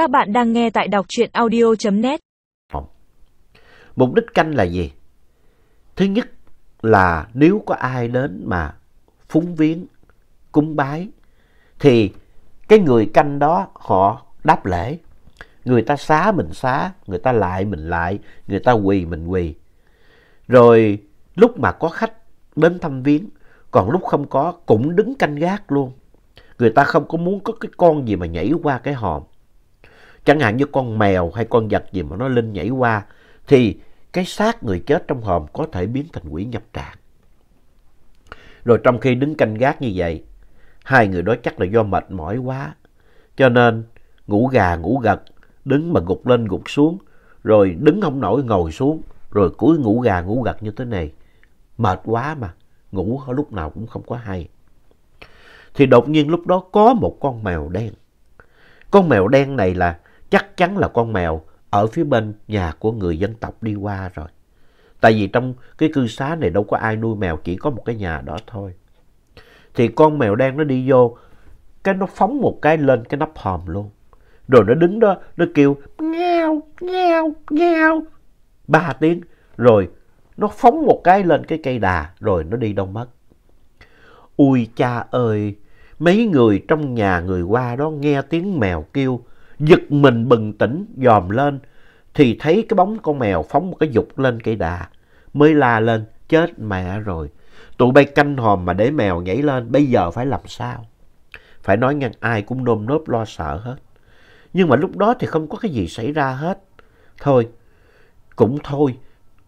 Các bạn đang nghe tại đọc truyện audio.net. Mục đích canh là gì? Thứ nhất là nếu có ai đến mà phúng viếng, cúng bái, thì cái người canh đó họ đáp lễ. Người ta xá mình xá, người ta lại mình lại, người ta quỳ mình quỳ. Rồi lúc mà có khách đến thăm viếng, còn lúc không có cũng đứng canh gác luôn. Người ta không có muốn có cái con gì mà nhảy qua cái hòm. Chẳng hạn như con mèo hay con vật gì mà nó lên nhảy qua, thì cái xác người chết trong hòm có thể biến thành quỷ nhập tràng. Rồi trong khi đứng canh gác như vậy, hai người đó chắc là do mệt mỏi quá, cho nên ngủ gà ngủ gật, đứng mà gục lên gục xuống, rồi đứng không nổi ngồi xuống, rồi cúi ngủ gà ngủ gật như thế này. Mệt quá mà, ngủ lúc nào cũng không có hay. Thì đột nhiên lúc đó có một con mèo đen. Con mèo đen này là chắc chắn là con mèo ở phía bên nhà của người dân tộc đi qua rồi. Tại vì trong cái cư xá này đâu có ai nuôi mèo, chỉ có một cái nhà đó thôi. Thì con mèo đen nó đi vô, cái nó phóng một cái lên cái nắp hòm luôn. Rồi nó đứng đó, nó kêu ngao, ngao, ngao. Ba tiếng, rồi nó phóng một cái lên cái cây đà, rồi nó đi đâu mất. Ui cha ơi, mấy người trong nhà người qua đó nghe tiếng mèo kêu, giật mình bừng tỉnh, dòm lên, thì thấy cái bóng con mèo phóng một cái dục lên cây đà, mới la lên, chết mẹ rồi. Tụi bay canh hòm mà để mèo nhảy lên, bây giờ phải làm sao? Phải nói ngang ai cũng nôm nớp lo sợ hết. Nhưng mà lúc đó thì không có cái gì xảy ra hết. Thôi, cũng thôi,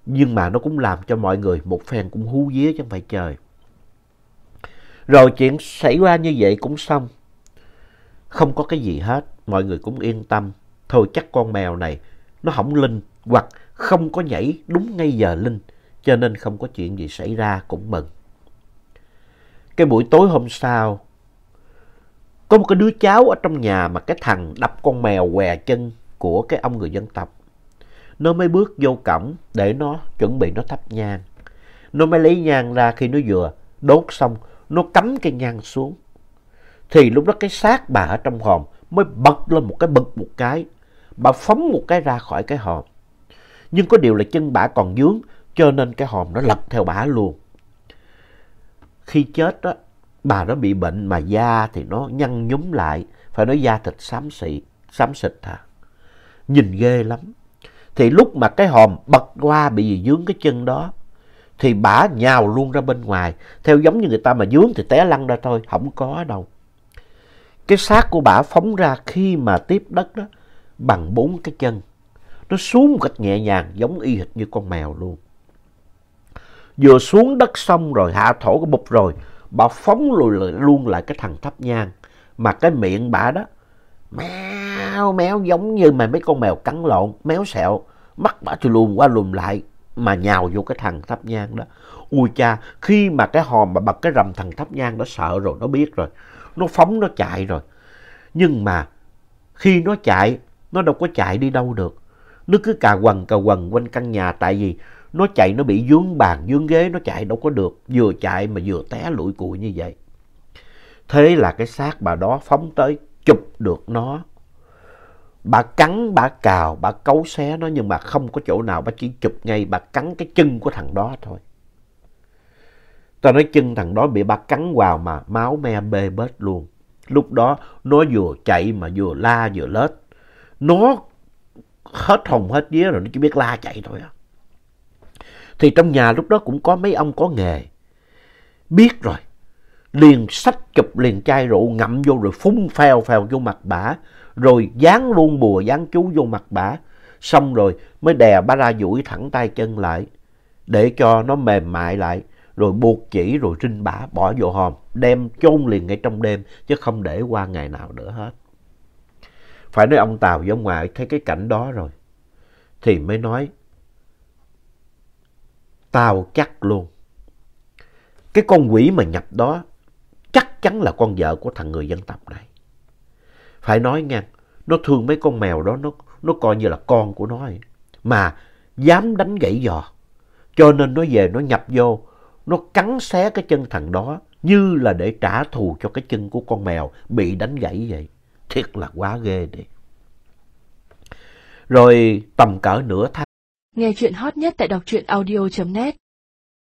nhưng mà nó cũng làm cho mọi người một phen cũng hú vía chứ không phải chơi. Rồi chuyện xảy ra như vậy cũng xong. Không có cái gì hết, mọi người cũng yên tâm. Thôi chắc con mèo này nó không linh hoặc không có nhảy đúng ngay giờ linh cho nên không có chuyện gì xảy ra cũng mừng. Cái buổi tối hôm sau, có một cái đứa cháu ở trong nhà mà cái thằng đập con mèo què chân của cái ông người dân tộc. Nó mới bước vô cổng để nó chuẩn bị nó thắp nhang. Nó mới lấy nhang ra khi nó vừa đốt xong, nó cắm cái nhang xuống. Thì lúc đó cái xác bà ở trong hòm mới bật lên một cái bực một cái. Bà phóng một cái ra khỏi cái hòm. Nhưng có điều là chân bà còn dướng cho nên cái hòm nó lật theo bà luôn. Khi chết đó, bà nó bị bệnh mà da thì nó nhăn nhúm lại. Phải nói da thịt xám xị, xám xịt hả? Nhìn ghê lắm. Thì lúc mà cái hòm bật qua bị gì dướng cái chân đó thì bả nhào luôn ra bên ngoài. Theo giống như người ta mà dướng thì té lăn ra thôi, không có đâu. Cái xác của bà phóng ra khi mà tiếp đất đó bằng bốn cái chân. Nó xuống một cách nhẹ nhàng giống y hệt như con mèo luôn. Vừa xuống đất xong rồi hạ thổ cái bụp rồi, bà phóng lùi luôn lại cái thằng thấp nhang. Mà cái miệng bà đó, méo méo giống như mà mấy con mèo cắn lộn, méo sẹo. Mắt bà thì lùm qua lùm lại mà nhào vô cái thằng thấp nhang đó. Ui cha, khi mà cái hòm mà bật cái rầm thằng thấp nhang đó sợ rồi, nó biết rồi. Nó phóng nó chạy rồi. Nhưng mà khi nó chạy, nó đâu có chạy đi đâu được. Nó cứ cà quần cà quần quanh căn nhà tại vì nó chạy nó bị dướng bàn dướng ghế nó chạy đâu có được. Vừa chạy mà vừa té lũi cụi như vậy. Thế là cái xác bà đó phóng tới chụp được nó. Bà cắn, bà cào, bà cấu xé nó nhưng mà không có chỗ nào bà chỉ chụp ngay, bà cắn cái chân của thằng đó thôi. Tao nói chân thằng đó bị ba cắn vào mà máu me bê bết luôn. Lúc đó nó vừa chạy mà vừa la vừa lết. Nó hết hồn hết vía rồi, nó chỉ biết la chạy thôi. À. Thì trong nhà lúc đó cũng có mấy ông có nghề. Biết rồi. Liền sách chụp liền chai rượu ngậm vô rồi phun phèo phèo vô mặt bả. Rồi dán luôn bùa dán chú vô mặt bả. Xong rồi mới đè ba ra duỗi thẳng tay chân lại. Để cho nó mềm mại lại. Rồi buộc chỉ rồi rinh bả bỏ vô hòm. Đem chôn liền ngay trong đêm. Chứ không để qua ngày nào nữa hết. Phải nói ông Tàu với ông ngoại thấy cái cảnh đó rồi. Thì mới nói. Tao chắc luôn. Cái con quỷ mà nhập đó chắc chắn là con vợ của thằng người dân tộc này. Phải nói nha, nó thương mấy con mèo đó, nó, nó coi như là con của nó. ấy. Mà dám đánh gãy giò. Cho nên nó về nó nhập vô, nó cắn xé cái chân thằng đó, như là để trả thù cho cái chân của con mèo bị đánh gãy vậy. Thiệt là quá ghê đi. Rồi tầm cỡ nửa tháng Nghe chuyện hot nhất tại đọc truyện audio.net